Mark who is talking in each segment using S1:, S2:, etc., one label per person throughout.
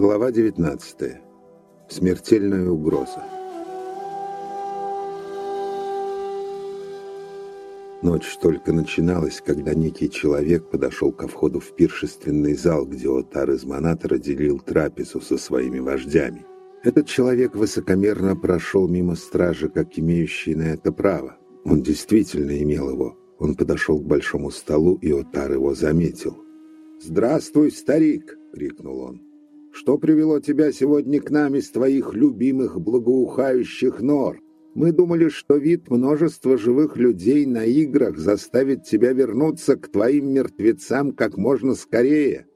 S1: Глава 19. Смертельная угроза. Ночь только начиналась, когда некий человек подошел ко входу в пиршественный зал, где Отар из Монатора делил трапезу со своими вождями. Этот человек высокомерно прошел мимо стражи, как имеющий на это право. Он действительно имел его. Он подошел к большому столу, и Отар его заметил. «Здравствуй, старик!» — крикнул он. Что привело тебя сегодня к нам из твоих любимых благоухающих нор? Мы думали, что вид множества живых людей на играх заставит тебя вернуться к твоим мертвецам как можно скорее».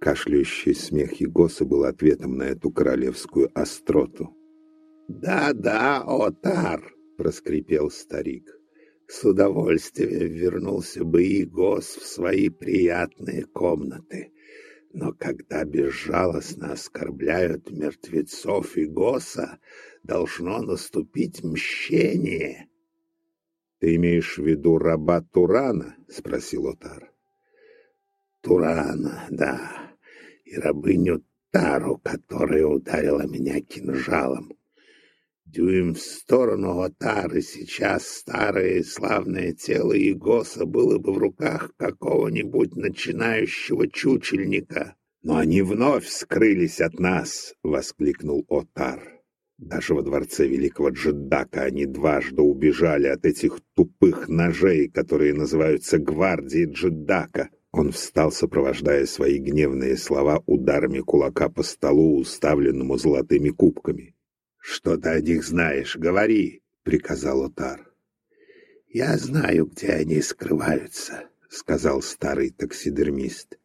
S1: Кашляющий смех Егоса был ответом на эту королевскую остроту. «Да-да, Отар!» — проскрипел старик. «С удовольствием вернулся бы Егос в свои приятные комнаты. Но когда безжалостно оскорбляют мертвецов и Госа, должно наступить мщение. — Ты имеешь в виду раба Турана? — спросил Отар. — Турана, да, и рабыню Тару, которая ударила меня кинжалом. Дюйм в сторону Отары, сейчас старое славное тело Егоса было бы в руках какого-нибудь начинающего чучельника. «Но они вновь скрылись от нас!» — воскликнул Отар. Даже во дворце великого Джедака они дважды убежали от этих тупых ножей, которые называются гвардией Джедака. Он встал, сопровождая свои гневные слова ударами кулака по столу, уставленному золотыми кубками. «Что ты о них знаешь? Говори!» — приказал Отар. «Я знаю, где они скрываются», — сказал старый таксидермист.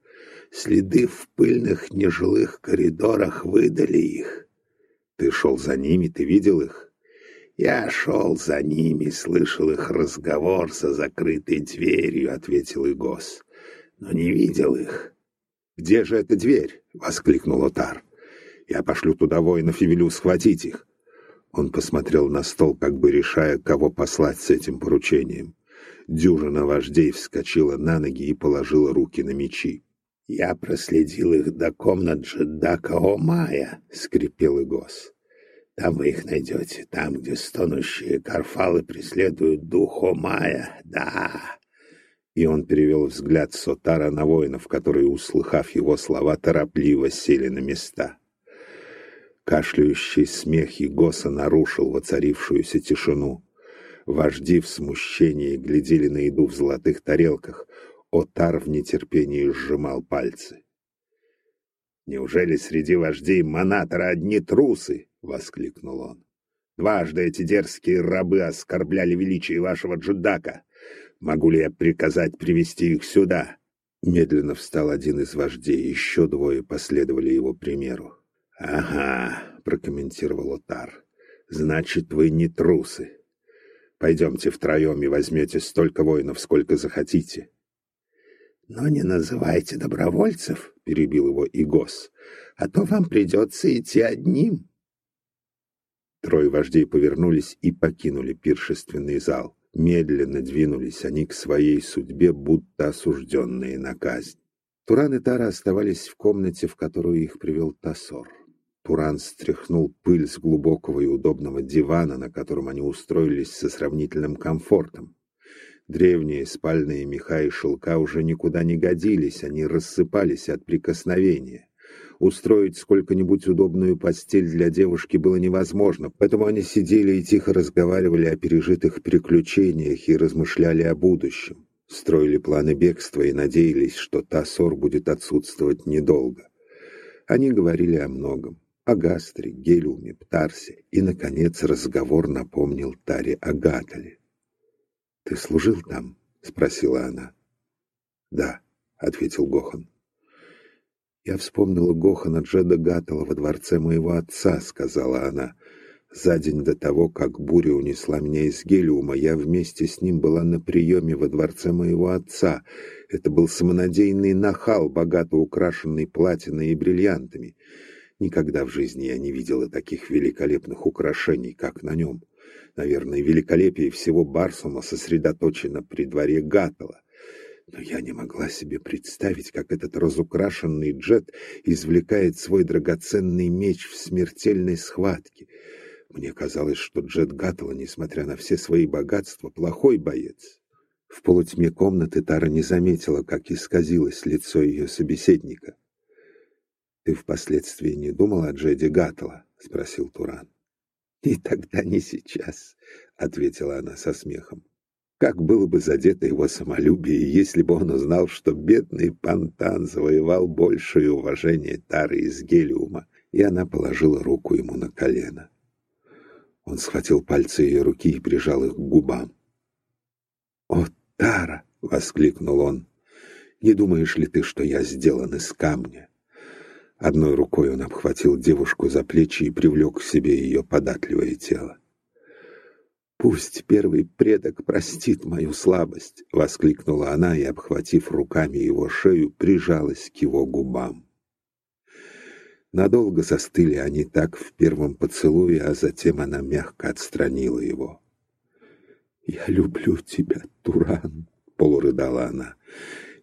S1: «Следы в пыльных нежилых коридорах выдали их. Ты шел за ними, ты видел их?» «Я шел за ними, слышал их разговор за закрытой дверью», — ответил Игос. «Но не видел их». «Где же эта дверь?» — воскликнул Отар. «Я пошлю туда воинов и велю схватить их». Он посмотрел на стол, как бы решая, кого послать с этим поручением. Дюжина вождей вскочила на ноги и положила руки на мечи. «Я проследил их до комнат Джедака Омая», — скрипел Игос. «Там вы их найдете, там, где стонущие карфалы преследуют дух Омая, да!» И он перевел взгляд Сотара на воинов, которые, услыхав его слова, торопливо сели на места. Кашляющий смех Егоса нарушил воцарившуюся тишину. Вожди в смущении глядели на еду в золотых тарелках. Отар в нетерпении сжимал пальцы. «Неужели среди вождей Монатора одни трусы?» — воскликнул он. «Дважды эти дерзкие рабы оскорбляли величие вашего джудака. Могу ли я приказать привести их сюда?» Медленно встал один из вождей, еще двое последовали его примеру. «Ага», — прокомментировал Отар, — «значит, вы не трусы. Пойдемте втроем и возьмете столько воинов, сколько захотите». «Но не называйте добровольцев», — перебил его Игос, — «а то вам придется идти одним». Трое вождей повернулись и покинули пиршественный зал. Медленно двинулись они к своей судьбе, будто осужденные на казнь. Туран и Тара оставались в комнате, в которую их привел Тасор. Туран стряхнул пыль с глубокого и удобного дивана, на котором они устроились со сравнительным комфортом. Древние спальные меха и шелка уже никуда не годились, они рассыпались от прикосновения. Устроить сколько-нибудь удобную постель для девушки было невозможно, поэтому они сидели и тихо разговаривали о пережитых приключениях и размышляли о будущем. Строили планы бегства и надеялись, что Тасор будет отсутствовать недолго. Они говорили о многом о Гастре, Гелиуме, Птарсе, и, наконец, разговор напомнил Таре о Гатале. «Ты служил там?» — спросила она. «Да», — ответил Гохан. «Я вспомнила Гохана Джеда Гатала во дворце моего отца», — сказала она. «За день до того, как буря унесла меня из Гелиума, я вместе с ним была на приеме во дворце моего отца. Это был самонадеянный нахал, богато украшенный платиной и бриллиантами». Никогда в жизни я не видела таких великолепных украшений, как на нем. Наверное, великолепие всего Барсума сосредоточено при дворе Гатала. Но я не могла себе представить, как этот разукрашенный Джет извлекает свой драгоценный меч в смертельной схватке. Мне казалось, что Джет Гаттела, несмотря на все свои богатства, плохой боец. В полутьме комнаты Тара не заметила, как исказилось лицо ее собеседника. «Ты впоследствии не думал о Джеде Гаттела?» — спросил Туран. «Ни тогда, ни сейчас», — ответила она со смехом. Как было бы задето его самолюбие, если бы он узнал, что бедный Пантан завоевал большее уважение Тары из Гелиума, и она положила руку ему на колено. Он схватил пальцы ее руки и прижал их к губам. «О, Тара!» — воскликнул он. «Не думаешь ли ты, что я сделан из камня?» Одной рукой он обхватил девушку за плечи и привлек к себе ее податливое тело. «Пусть первый предок простит мою слабость!» — воскликнула она и, обхватив руками его шею, прижалась к его губам. Надолго застыли они так в первом поцелуе, а затем она мягко отстранила его. «Я люблю тебя, Туран!» — полурыдала она.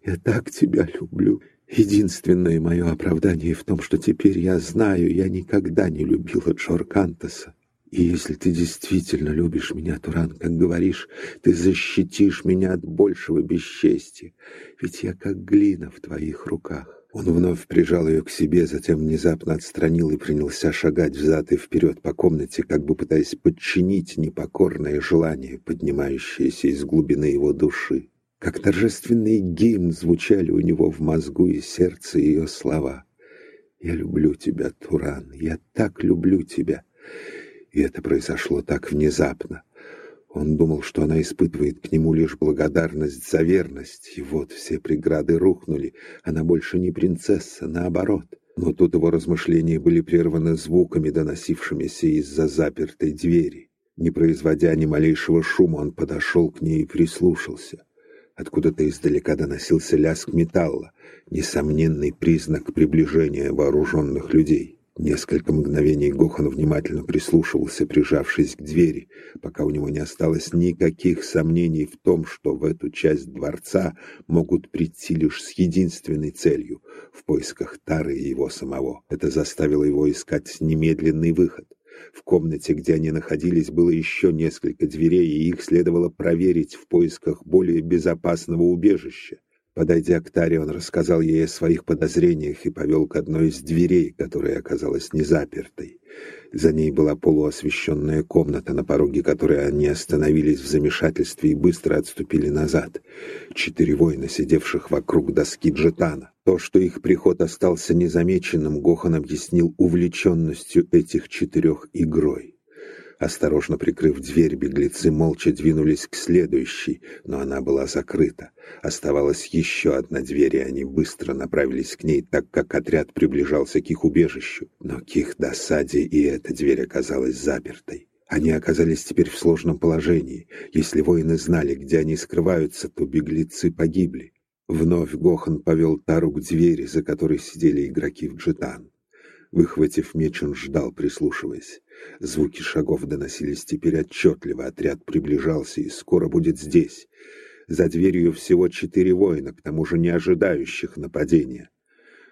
S1: «Я так тебя люблю!» Единственное мое оправдание в том, что теперь я знаю, я никогда не любила Джоркантеса. И если ты действительно любишь меня, Туран, как говоришь, ты защитишь меня от большего бесчестия, ведь я как глина в твоих руках. Он вновь прижал ее к себе, затем внезапно отстранил и принялся шагать взад и вперед по комнате, как бы пытаясь подчинить непокорное желание, поднимающееся из глубины его души. Как торжественный гимн звучали у него в мозгу и сердце ее слова. «Я люблю тебя, Туран, я так люблю тебя». И это произошло так внезапно. Он думал, что она испытывает к нему лишь благодарность за верность, и вот все преграды рухнули. Она больше не принцесса, наоборот. Но тут его размышления были прерваны звуками, доносившимися из-за запертой двери. Не производя ни малейшего шума, он подошел к ней и прислушался. Откуда-то издалека доносился лязг металла, несомненный признак приближения вооруженных людей. Несколько мгновений Гохан внимательно прислушивался, прижавшись к двери, пока у него не осталось никаких сомнений в том, что в эту часть дворца могут прийти лишь с единственной целью — в поисках Тары и его самого. Это заставило его искать немедленный выход. В комнате, где они находились, было еще несколько дверей, и их следовало проверить в поисках более безопасного убежища. Подойдя к Таре, он рассказал ей о своих подозрениях и повел к одной из дверей, которая оказалась незапертой. За ней была полуосвещенная комната, на пороге которой они остановились в замешательстве и быстро отступили назад. Четыре воина, сидевших вокруг доски джетана. То, что их приход остался незамеченным, Гохан объяснил увлеченностью этих четырех игрой. Осторожно прикрыв дверь, беглецы молча двинулись к следующей, но она была закрыта. Оставалась еще одна дверь, и они быстро направились к ней, так как отряд приближался к их убежищу. Но к их досаде и эта дверь оказалась запертой. Они оказались теперь в сложном положении. Если воины знали, где они скрываются, то беглецы погибли. Вновь Гохан повел Тару к двери, за которой сидели игроки в джетан. Выхватив меч, он ждал, прислушиваясь. Звуки шагов доносились теперь отчетливо, отряд приближался и скоро будет здесь. За дверью всего четыре воина, к тому же не ожидающих нападения.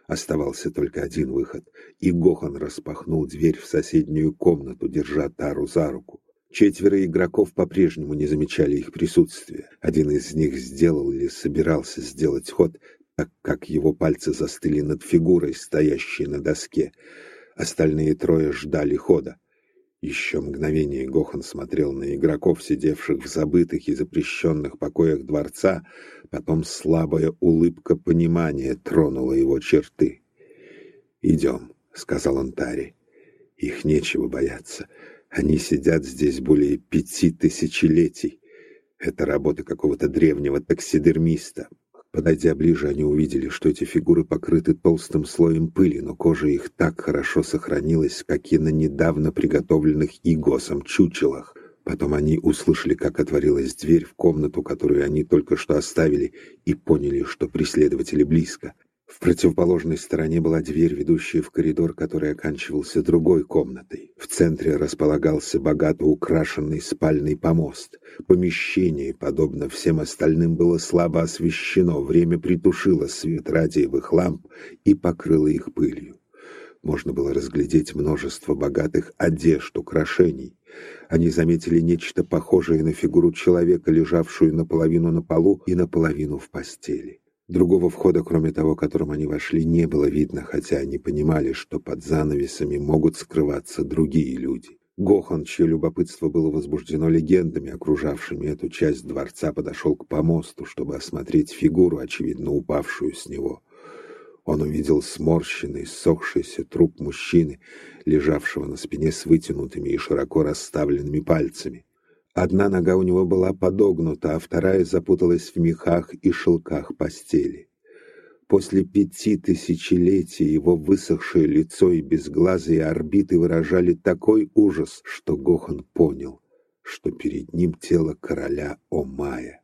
S1: Оставался только один выход, и Гохан распахнул дверь в соседнюю комнату, держа Тару за руку. Четверо игроков по-прежнему не замечали их присутствия. Один из них сделал или собирался сделать ход, так как его пальцы застыли над фигурой, стоящей на доске. Остальные трое ждали хода. Еще мгновение Гохан смотрел на игроков, сидевших в забытых и запрещенных покоях дворца, потом слабая улыбка понимания тронула его черты. «Идем», — сказал он Таре. «Их нечего бояться. Они сидят здесь более пяти тысячелетий. Это работа какого-то древнего таксидермиста, Подойдя ближе, они увидели, что эти фигуры покрыты толстым слоем пыли, но кожа их так хорошо сохранилась, как и на недавно приготовленных игосом чучелах. Потом они услышали, как отворилась дверь в комнату, которую они только что оставили, и поняли, что преследователи близко. В противоположной стороне была дверь, ведущая в коридор, который оканчивался другой комнатой. В центре располагался богато украшенный спальный помост. Помещение, подобно всем остальным, было слабо освещено, время притушило свет радиевых ламп и покрыло их пылью. Можно было разглядеть множество богатых одежд, украшений. Они заметили нечто похожее на фигуру человека, лежавшую наполовину на полу и наполовину в постели. Другого входа, кроме того, которым они вошли, не было видно, хотя они понимали, что под занавесами могут скрываться другие люди. Гохан, чье любопытство было возбуждено легендами, окружавшими эту часть дворца, подошел к помосту, чтобы осмотреть фигуру, очевидно упавшую с него. Он увидел сморщенный, сохшийся труп мужчины, лежавшего на спине с вытянутыми и широко расставленными пальцами. Одна нога у него была подогнута, а вторая запуталась в мехах и шелках постели. После пяти тысячелетий его высохшее лицо и безглазые орбиты выражали такой ужас, что Гохан понял, что перед ним тело короля Омая.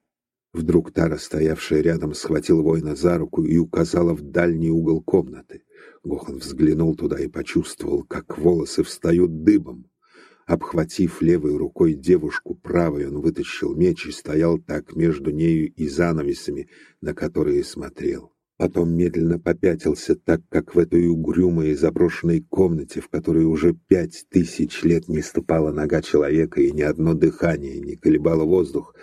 S1: Вдруг Тара, стоявшая рядом, схватила воина за руку и указала в дальний угол комнаты. Гохан взглянул туда и почувствовал, как волосы встают дыбом. Обхватив левой рукой девушку, правой он вытащил меч и стоял так между нею и занавесами, на которые смотрел. Потом медленно попятился, так как в этой угрюмой и заброшенной комнате, в которой уже пять тысяч лет не ступала нога человека и ни одно дыхание не колебало воздух,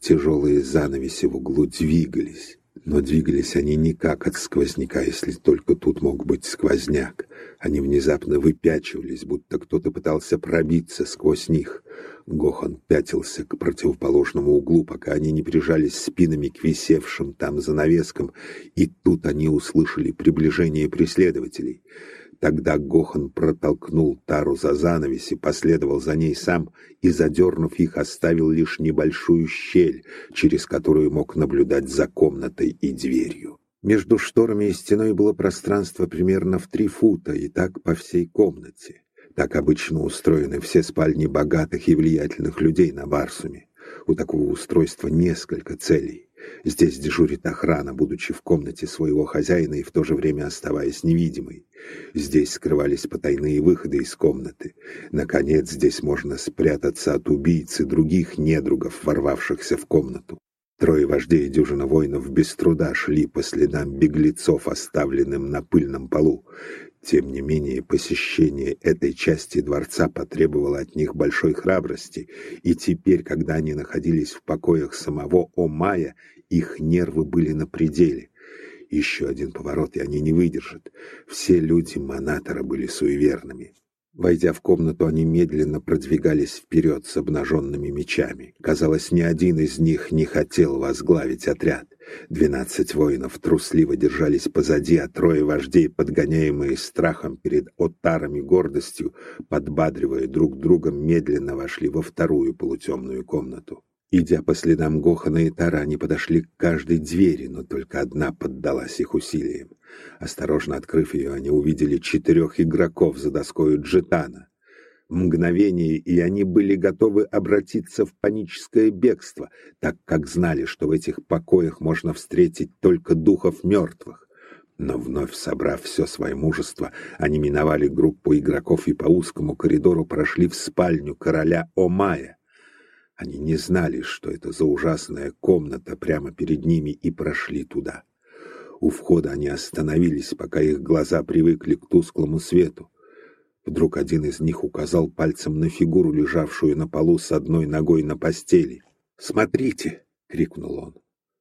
S1: тяжелые занавеси в углу двигались. Но двигались они не как от сквозняка, если только тут мог быть сквозняк. Они внезапно выпячивались, будто кто-то пытался пробиться сквозь них. Гохан пятился к противоположному углу, пока они не прижались спинами к висевшим там занавескам, и тут они услышали приближение преследователей — Тогда Гохан протолкнул тару за занавес и последовал за ней сам, и, задернув их, оставил лишь небольшую щель, через которую мог наблюдать за комнатой и дверью. Между шторами и стеной было пространство примерно в три фута, и так по всей комнате. Так обычно устроены все спальни богатых и влиятельных людей на Барсуме. У такого устройства несколько целей. Здесь дежурит охрана, будучи в комнате своего хозяина и в то же время оставаясь невидимой. Здесь скрывались потайные выходы из комнаты. Наконец, здесь можно спрятаться от убийц и других недругов, ворвавшихся в комнату. Трое вождей и дюжина воинов без труда шли по следам беглецов, оставленным на пыльном полу. Тем не менее, посещение этой части дворца потребовало от них большой храбрости, и теперь, когда они находились в покоях самого Омая, их нервы были на пределе. Еще один поворот, и они не выдержат. Все люди Монатора были суеверными. Войдя в комнату, они медленно продвигались вперед с обнаженными мечами. Казалось, ни один из них не хотел возглавить отряд. Двенадцать воинов трусливо держались позади, а трое вождей, подгоняемые страхом перед отарами гордостью, подбадривая друг друга, медленно вошли во вторую полутемную комнату. Идя по следам Гохана и Тара, они подошли к каждой двери, но только одна поддалась их усилиям. Осторожно открыв ее, они увидели четырех игроков за доскою джетана. Мгновение, и они были готовы обратиться в паническое бегство, так как знали, что в этих покоях можно встретить только духов мертвых. Но вновь собрав все свое мужество, они миновали группу игроков и по узкому коридору прошли в спальню короля Омая. Они не знали, что это за ужасная комната прямо перед ними, и прошли туда. У входа они остановились, пока их глаза привыкли к тусклому свету. Вдруг один из них указал пальцем на фигуру, лежавшую на полу с одной ногой на постели. «Смотрите!» — крикнул он.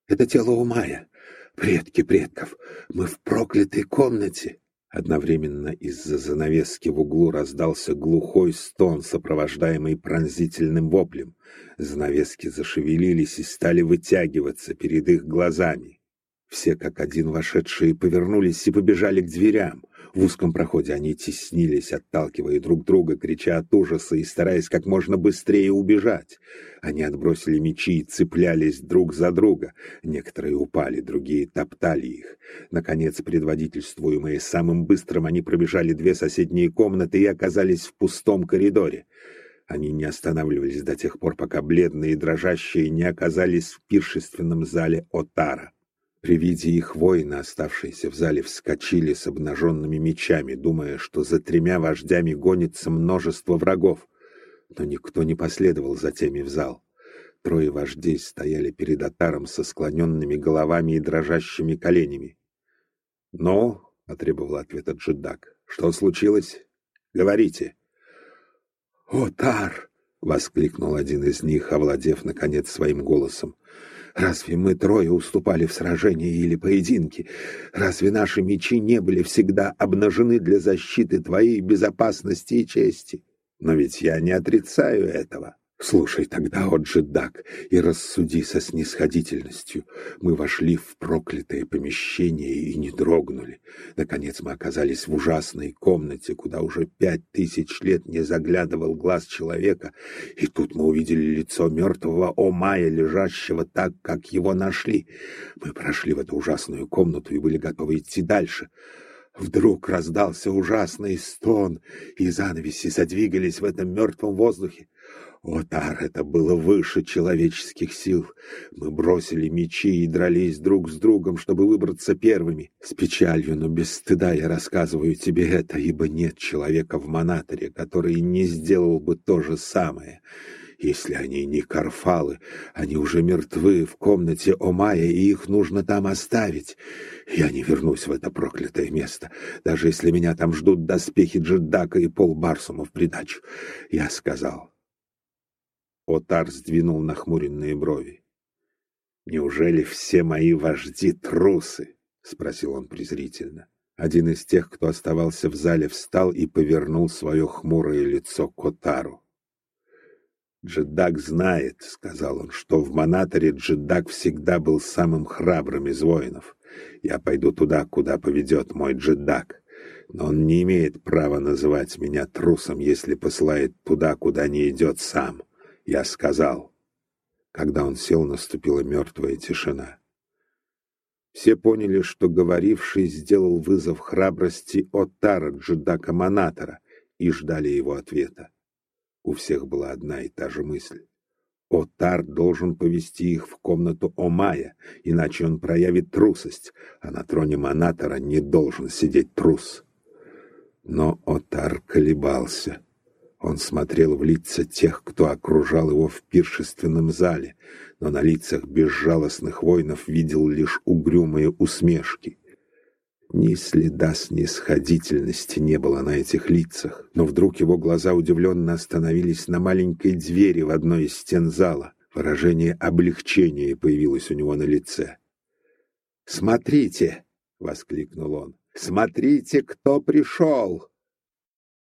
S1: «Это тело Умая! Предки предков! Мы в проклятой комнате!» Одновременно из-за занавески в углу раздался глухой стон, сопровождаемый пронзительным воплем. Занавески зашевелились и стали вытягиваться перед их глазами. Все как один вошедшие повернулись и побежали к дверям. В узком проходе они теснились, отталкивая друг друга, крича от ужаса и стараясь как можно быстрее убежать. Они отбросили мечи и цеплялись друг за друга. Некоторые упали, другие топтали их. Наконец, предводительствуемые самым быстрым, они пробежали две соседние комнаты и оказались в пустом коридоре. Они не останавливались до тех пор, пока бледные и дрожащие не оказались в пиршественном зале Отара. При виде их воины, оставшиеся в зале, вскочили с обнаженными мечами, думая, что за тремя вождями гонится множество врагов. Но никто не последовал за теми в зал. Трое вождей стояли перед Атаром со склоненными головами и дрожащими коленями. «Ну?» — потребовал ответа Джедак. «Что случилось? Говорите!» «О, Тар!» — воскликнул один из них, овладев, наконец, своим голосом. «Разве мы трое уступали в сражении или поединке? Разве наши мечи не были всегда обнажены для защиты твоей безопасности и чести? Но ведь я не отрицаю этого. Слушай тогда, о джедак, и рассуди со снисходительностью. Мы вошли в проклятое помещение и не дрогнули. Наконец мы оказались в ужасной комнате, куда уже пять тысяч лет не заглядывал глаз человека, и тут мы увидели лицо мертвого Омая, лежащего так, как его нашли. Мы прошли в эту ужасную комнату и были готовы идти дальше. Вдруг раздался ужасный стон, и занавеси задвигались в этом мертвом воздухе. Отар, это было выше человеческих сил. Мы бросили мечи и дрались друг с другом, чтобы выбраться первыми. С печалью, но без стыда я рассказываю тебе это, ибо нет человека в Монаторе, который не сделал бы то же самое. Если они не карфалы, они уже мертвы в комнате Омая, и их нужно там оставить. Я не вернусь в это проклятое место, даже если меня там ждут доспехи Джедака и пол Барсума в придачу. Я сказал, Отар сдвинул нахмуренные брови. «Неужели все мои вожди трусы?» — спросил он презрительно. Один из тех, кто оставался в зале, встал и повернул свое хмурое лицо к Отару. «Джедак знает», — сказал он, — «что в Монаторе Джедак всегда был самым храбрым из воинов. Я пойду туда, куда поведет мой Джедак. Но он не имеет права называть меня трусом, если посылает туда, куда не идет сам я сказал. Когда он сел, наступила мертвая тишина. Все поняли, что говоривший сделал вызов храбрости Отара Джедака Монатора и ждали его ответа. У всех была одна и та же мысль. Отар должен повести их в комнату Омая, иначе он проявит трусость, а на троне Монатора не должен сидеть трус. Но Отар колебался. Он смотрел в лица тех, кто окружал его в пиршественном зале, но на лицах безжалостных воинов видел лишь угрюмые усмешки. Ни следа снисходительности не было на этих лицах, но вдруг его глаза удивленно остановились на маленькой двери в одной из стен зала. Выражение облегчения появилось у него на лице. «Смотрите!» — воскликнул он. «Смотрите, кто пришел!»